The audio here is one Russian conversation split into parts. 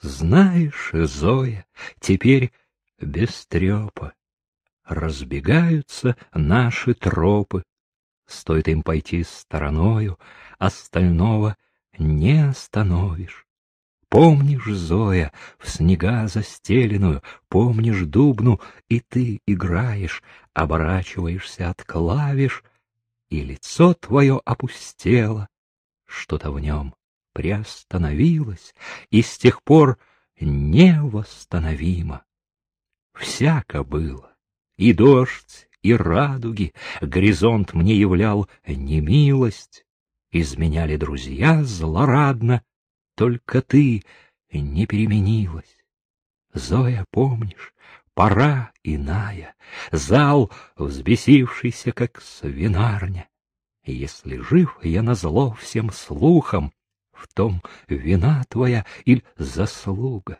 Знаешь, Зоя, теперь без трепа разбегаются наши тропы. Стоит им пойти стороною, остального не остановишь. Помнишь, Зоя, в снега застеленную, помнишь дубну, и ты играешь, оборачиваешься от клавиш, и лицо твое опустело, что-то в нем приостановилось, и с тех пор невосстановимо. Всяко было, и дождь, и радуги, горизонт мне являл немилость, изменяли друзья злорадно, только ты не переменилась. Зоя, помнишь, пора иная, зал, взбесившийся, как свинарня. Если жив я назло всем слухам, в том вина твоя или заслуга.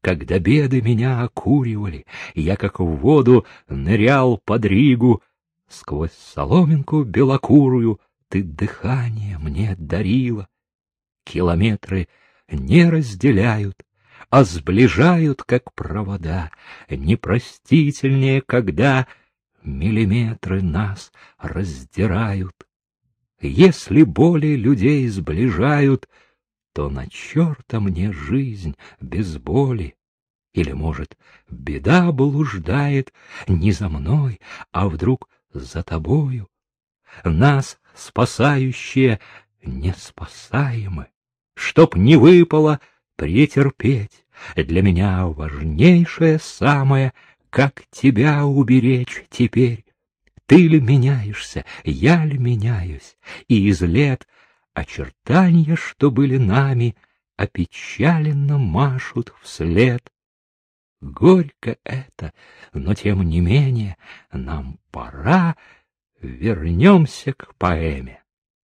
Когда беды меня окуривали, я как в воду нырял под Ригу, сквозь соломинку белокурую ты дыхание мне дарила. Километры не разделяют, а сближают, как провода, непростительнее, когда миллиметры нас раздирают. Если боли людей сближают, то на черта мне жизнь без боли. Или, может, беда блуждает не за мной, а вдруг за тобою. Нас, спасающие, не спасаемы. Чтоб не выпало претерпеть, для меня важнейшее самое, как тебя уберечь теперь. Ты ли меняешься, я ли меняюсь, и из лет очертания, что были нами, опечаленно машут вслед. Горько это, но тем не менее нам пора вернемся к поэме.